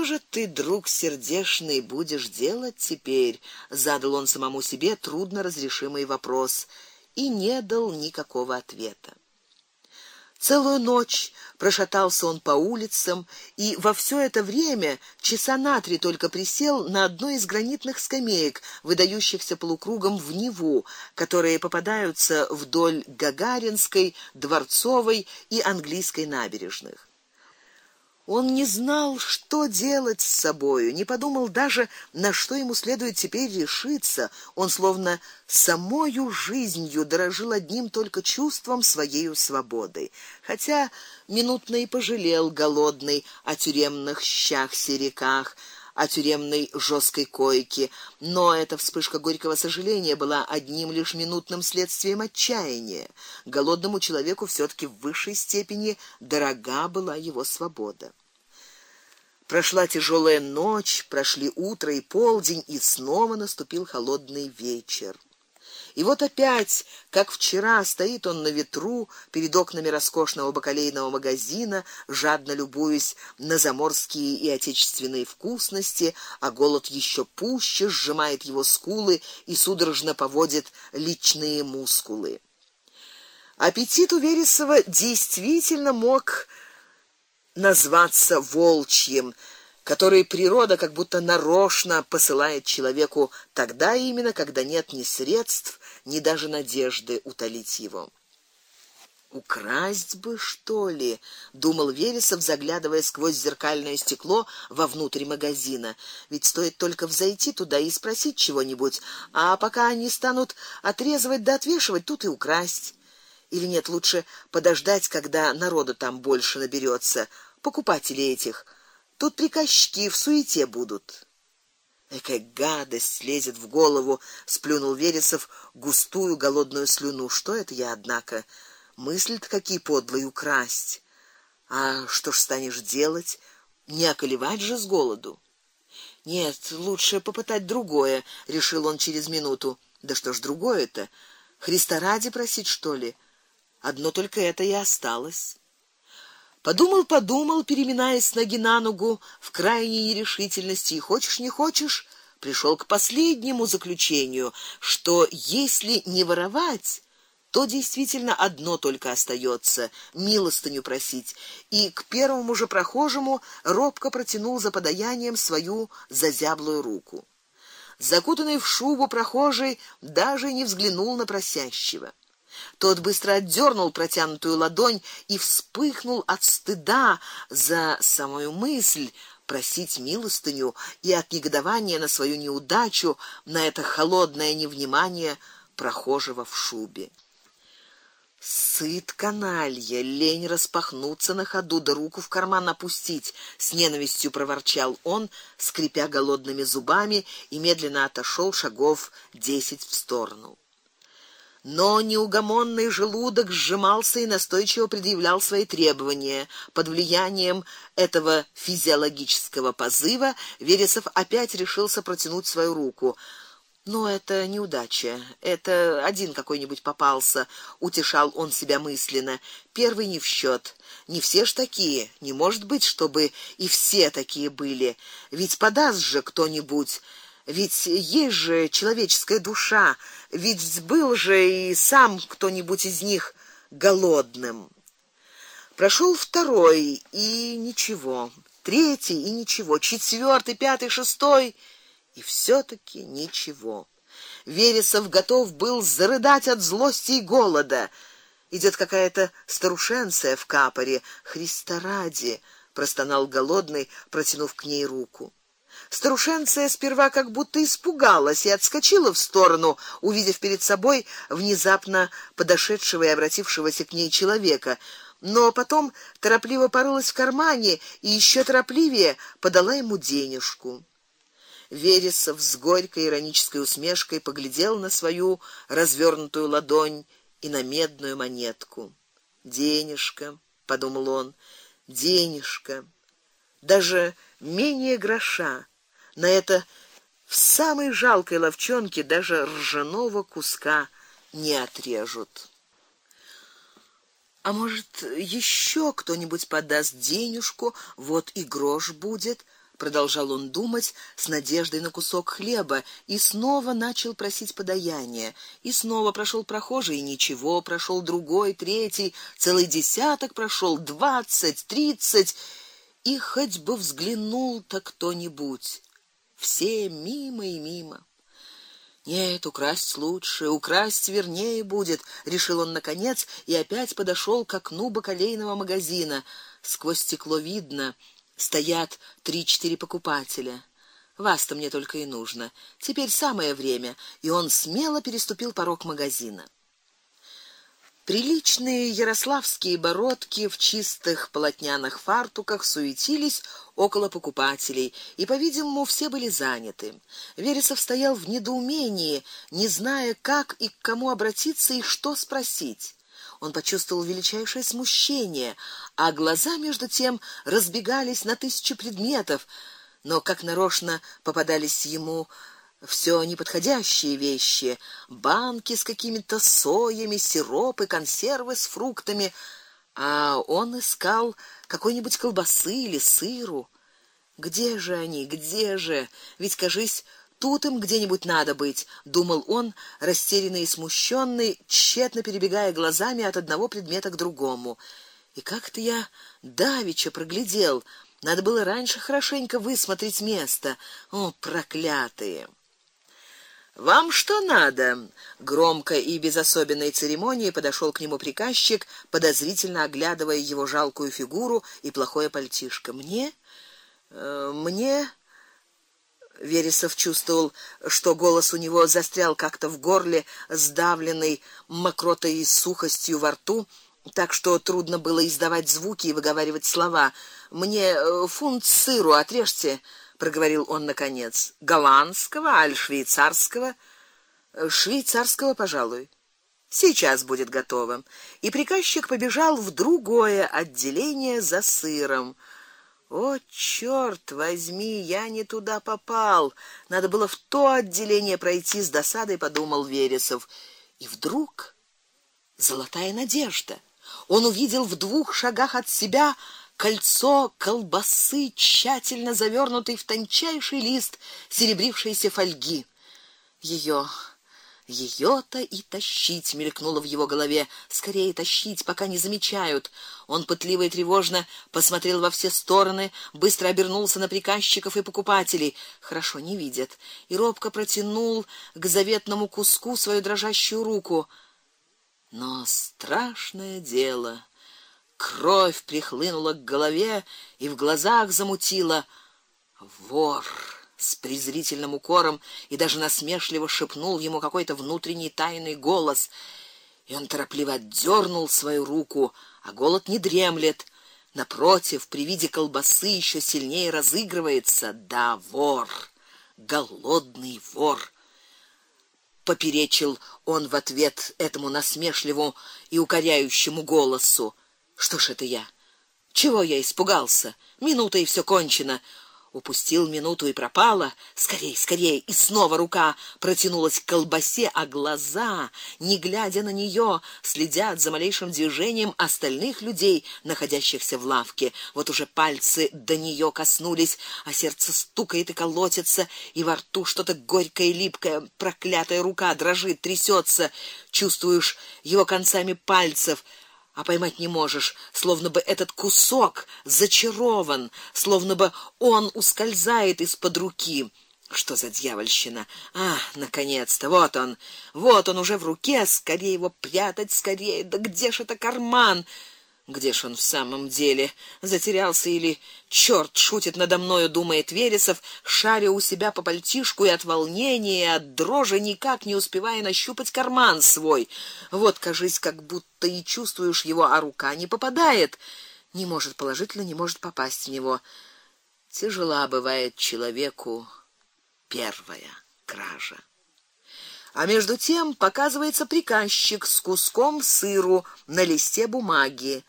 что же ты, друг сердешный, будешь делать теперь? задал он самому себе трудно разрешимый вопрос и не дал никакого ответа. Целую ночь прошатался он по улицам и во все это время часа на три только присел на одной из гранитных скамеек, выдающихся полукругом в Неву, которые попадаются вдоль Гагаринской, Дворцовой и Английской набережных. Он не знал, что делать с собою, не подумал даже, на что ему следует теперь решиться. Он словно самою жизнью дорожил одним только чувством своей свободы, хотя минутно и пожалел голодный о тюремных щах сериках, о тюремной жесткой койке, но эта вспышка горького сожаления была одним лишь минутным следствием отчаяния. Голодному человеку все таки в высшей степени дорога была его свобода. Прошла тяжелая ночь, прошли утро и полдень, и снова наступил холодный вечер. И вот опять, как вчера, стоит он на ветру перед окнами роскошного бакалейного магазина, жадно любуясь на заморские и отечественные вкусности, а голод еще пуще сжимает его скулы и судорожно поводит личные мускулы. Аппетит у Вересова действительно мог назваться волчьим, который природа как будто нарочно посылает человеку тогда именно, когда нет ни средств, ни даже надежды утолить его. Украсть бы, что ли, думал Вересов, заглядывая сквозь зеркальное стекло во внутрь магазина. Ведь стоит только взойти туда и спросить чего-нибудь, а пока они станут отрезывать да отвешивать, тут и украсть. Или нет, лучше подождать, когда народу там больше наберется, покупателей этих. Тут приказчики в суете будут. Какая гадость лезет в голову, сплюнул Вересов густую голодную слюну. Что это я, однако? Мысли-то какие подлые украсть. А что ж станешь делать? Не околевать же с голоду. Нет, лучше попытать другое, решил он через минуту. Да что ж другое-то? Христа ради просить, что ли? Одно только это и осталось. Подумал, подумал, переминаясь с ноги на ногу в крайней нерешительности, и хочешь не хочешь, пришел к последнему заключению, что если не воровать, то действительно одно только остается милостыню просить, и к первому же прохожему робко протянул за подаянием свою зазяблую руку. Закутанный в шубу прохожий даже не взглянул на просящего. Тот быстро отдернул протянутую ладонь и вспыхнул от стыда за самую мысль просить милостыню и от негодования на свою неудачу, на это холодное невнимание прохожего в шубе. Сыт каналья, лень распахнуться на ходу, да руку в карман опустить, с ненавистью проворчал он, скрипя голодными зубами, и медленно отошел шагов десять в сторону но неугомонный желудок сжимался и настойчиво предъявлял свои требования. Под влиянием этого физиологического позыва Вересов опять решился протянуть свою руку. Но это неудача. Это один какой-нибудь попался, утешал он себя мысленно. Первый не в счет. Не все ж такие. Не может быть, чтобы и все такие были. Ведь подаст же кто-нибудь ведь есть же человеческая душа, ведь был же и сам кто-нибудь из них голодным. Прошел второй и ничего, третий и ничего, четвертый, пятый, шестой и все таки ничего. Вересов готов был зарыдать от злости и голода. Идет какая-то старушенция в капоре, Христа ради, простонал голодный, протянув к ней руку. Старушенция сперва как будто испугалась и отскочила в сторону, увидев перед собой внезапно подошедшего и обратившегося к ней человека, но потом торопливо порылась в кармане и еще торопливее подала ему денежку. Вересов с горькой иронической усмешкой поглядел на свою развернутую ладонь и на медную монетку. Денежка, подумал он. Денежка. Даже менее гроша. На это в самой жалкой ловчонке даже ржаного куска не отрежут. А может, еще кто-нибудь подаст денежку, вот и грош будет, продолжал он думать с надеждой на кусок хлеба и снова начал просить подаяния. И снова прошел прохожий, и ничего, прошел другой, третий, целый десяток прошел, двадцать, тридцать, и хоть бы взглянул-то кто-нибудь. Все мимо и мимо. Нет, украсть лучше, украсть вернее будет, решил он наконец и опять подошел к окну бакалейного магазина. Сквозь стекло видно, стоят три-четыре покупателя. Вас-то мне только и нужно. Теперь самое время, и он смело переступил порог магазина. Приличные ярославские бородки в чистых полотняных фартуках суетились около покупателей, и, по-видимому, все были заняты. Вересов стоял в недоумении, не зная, как и к кому обратиться и что спросить. Он почувствовал величайшее смущение, а глаза между тем разбегались на тысячи предметов, но как нарочно попадались ему все неподходящие вещи: банки с какими-то соями, сиропы, консервы с фруктами, а он искал какой-нибудь колбасы или сыру. Где же они? Где же? Ведь, кажись, тут им где-нибудь надо быть, думал он, растерянный и смущенный, тщетно перебегая глазами от одного предмета к другому. И как-то я давеча проглядел, надо было раньше хорошенько высмотреть место. О, проклятые! Вам что надо? Громко и без особенной церемонии подошел к нему приказчик, подозрительно оглядывая его жалкую фигуру и плохое пальтишко. Мне? Э, мне Вересов чувствовал, что голос у него застрял как-то в горле, сдавленный мокротой и сухостью во рту, так что трудно было издавать звуки и выговаривать слова. Мне э, фунт сыру отрежьте проговорил он наконец. Голландского, аль швейцарского? Швейцарского, пожалуй. Сейчас будет готово. И приказчик побежал в другое отделение за сыром. О, чёрт возьми, я не туда попал. Надо было в то отделение пройти с досадой, подумал Вересов. И вдруг золотая надежда. Он увидел в двух шагах от себя кольцо колбасы, тщательно завернутой в тончайший лист серебрившейся фольги. Ее Ее-то и тащить мелькнуло в его голове. Скорее тащить, пока не замечают. Он пытливо и тревожно посмотрел во все стороны, быстро обернулся на приказчиков и покупателей. Хорошо не видят. И робко протянул к заветному куску свою дрожащую руку. Но страшное дело. Кровь прихлынула к голове и в глазах замутила. Вор с презрительным укором и даже насмешливо шепнул ему какой-то внутренний тайный голос. И он торопливо отдернул свою руку, а голод не дремлет. Напротив, при виде колбасы еще сильнее разыгрывается. Да, вор, голодный вор. Поперечил он в ответ этому насмешливому и укоряющему голосу. Что ж это я? Чего я испугался? Минута и все кончено. Упустил минуту и пропало. Скорей, скорей, и снова рука протянулась к колбасе, а глаза, не глядя на нее, следят за малейшим движением остальных людей, находящихся в лавке. Вот уже пальцы до нее коснулись, а сердце стукает и колотится, и во рту что-то горькое и липкое. Проклятая рука дрожит, трясется. Чувствуешь его концами пальцев а поймать не можешь, словно бы этот кусок зачарован, словно бы он ускользает из-под руки. Что за дьявольщина? А, наконец-то, вот он. Вот он уже в руке, скорее его прятать, скорее. Да где ж это карман? Где ж он в самом деле? Затерялся или чёрт шутит надо мною, думает Вересов, шаря у себя по пальтишку и от волнения, и от дрожи никак не успевая нащупать карман свой. Вот, кажись, как будто и чувствуешь его, а рука не попадает. Не может положительно не может попасть в него. Тяжела бывает человеку первая кража. А между тем показывается приказчик с куском сыру на листе бумаги.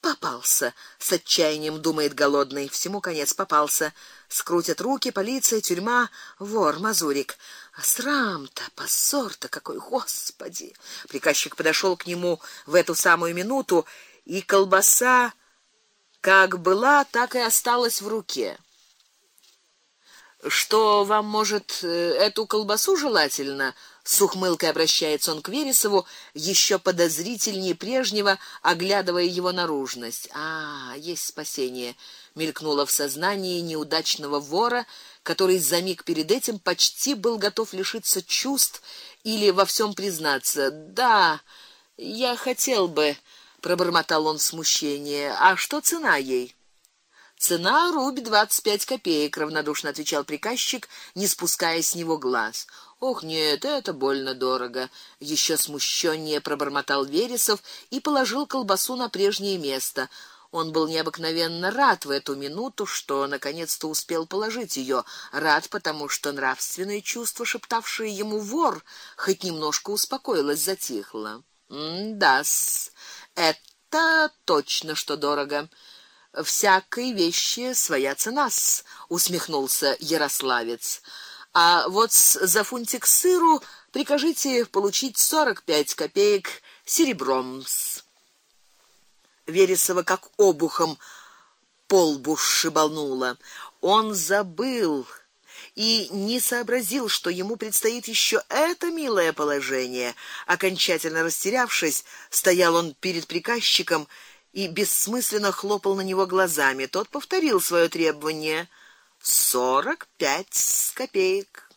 Попался, с отчаянием думает голодный. Всему конец попался. Скрутят руки, полиция, тюрьма, вор, мазурик. А срам-то, позор-то какой, господи. Приказчик подошел к нему в эту самую минуту, и колбаса как была, так и осталась в руке. Что вам может э, эту колбасу желательно? С ухмылкой обращается он к Вересову, еще подозрительнее прежнего, оглядывая его наружность. А, есть спасение, мелькнуло в сознании неудачного вора, который за миг перед этим почти был готов лишиться чувств или во всем признаться. Да, я хотел бы, пробормотал он в смущении. А что цена ей? Цена рубль двадцать пять копеек, равнодушно отвечал приказчик, не спуская с него глаз. Ох, нет, это больно дорого, еще смущённее пробормотал Вересов и положил колбасу на прежнее место. Он был необыкновенно рад в эту минуту, что наконец-то успел положить ее, рад потому, что нравственное чувство, шептавшее ему вор, хоть немножко успокоилось, затихло. М-да-с. Это точно что дорого всякой вещи своя цена, усмехнулся Ярославец. А вот за фунтик сыру прикажите получить сорок пять копеек серебром. Вересова как обухом полбу шибануло. Он забыл и не сообразил, что ему предстоит еще это милое положение. Окончательно растерявшись, стоял он перед приказчиком и бессмысленно хлопал на него глазами. Тот повторил свое требование: сорок пять копеек.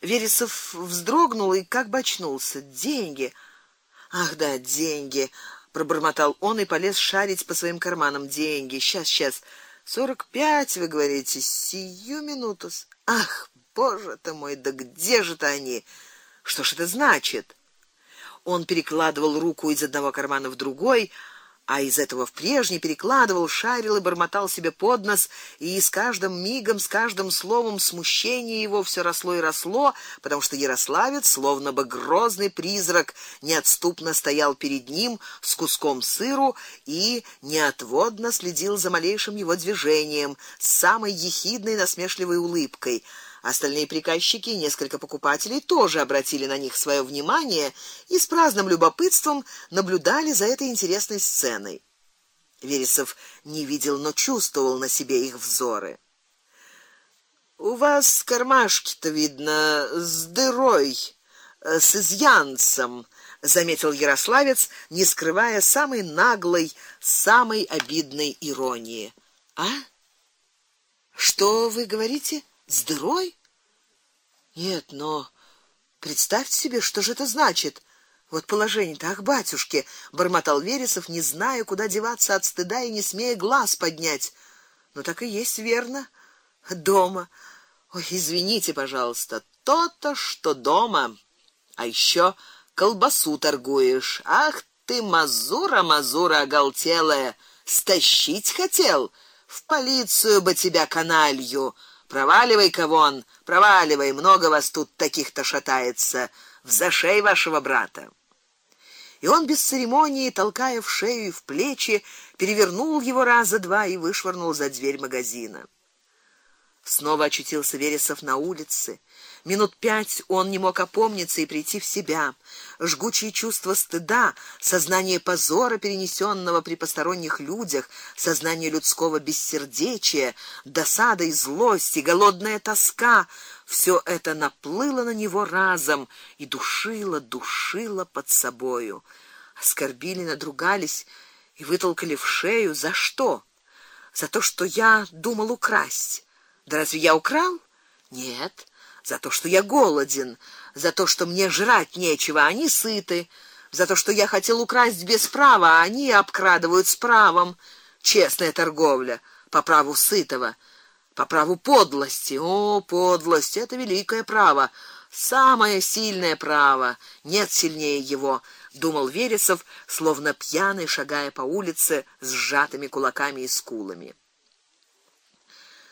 Вересов вздрогнул и как бы очнулся. Деньги. Ах да, деньги, пробормотал он и полез шарить по своим карманам. Деньги. Сейчас, сейчас. Сорок пять, вы говорите, сию минуту. Ах, боже ты мой, да где же-то они? Что ж это значит? Он перекладывал руку из одного кармана в другой, а из этого в прежний перекладывал, шарил и бормотал себе под нос, и с каждым мигом, с каждым словом смущение его все росло и росло, потому что Ярославец, словно бы грозный призрак, неотступно стоял перед ним с куском сыру и неотводно следил за малейшим его движением с самой ехидной насмешливой улыбкой. Остальные приказчики и несколько покупателей тоже обратили на них свое внимание и с праздным любопытством наблюдали за этой интересной сценой. Вересов не видел, но чувствовал на себе их взоры. У вас кармашки-то видно с дырой, э, с изъянцем, заметил Ярославец, не скрывая самой наглой, самой обидной иронии. А? Что вы говорите? С дырой? Нет, но представьте себе, что же это значит. Вот положение так, батюшки, бормотал Вересов, не зная, куда деваться от стыда и не смея глаз поднять. Но так и есть верно. Дома. Ой, извините, пожалуйста. То-то, что дома. А еще колбасу торгуешь. Ах ты, мазура, мазура оголтелая, стащить хотел. В полицию бы тебя каналью. Проваливай-ка вон, проваливай, много вас тут таких-то шатается. В зашей вашего брата. И он без церемонии, толкая в шею и в плечи, перевернул его раза два и вышвырнул за дверь магазина. Снова очутился Вересов на улице. Минут пять он не мог опомниться и прийти в себя. Жгучее чувство стыда, сознание позора, перенесенного при посторонних людях, сознание людского бессердечия, досада и злость, и голодная тоска все это наплыло на него разом и душило, душило под собою. Оскорбили, надругались и вытолкали в шею за что? За то, что я думал украсть. Да разве я украл? Нет, за то, что я голоден, за то, что мне жрать нечего, они сыты, за то, что я хотел украсть без права, а они обкрадывают с правом. Честная торговля по праву сытого, по праву подлости. О, подлость это великое право, самое сильное право. Нет сильнее его, думал Вересов, словно пьяный, шагая по улице с сжатыми кулаками и скулами.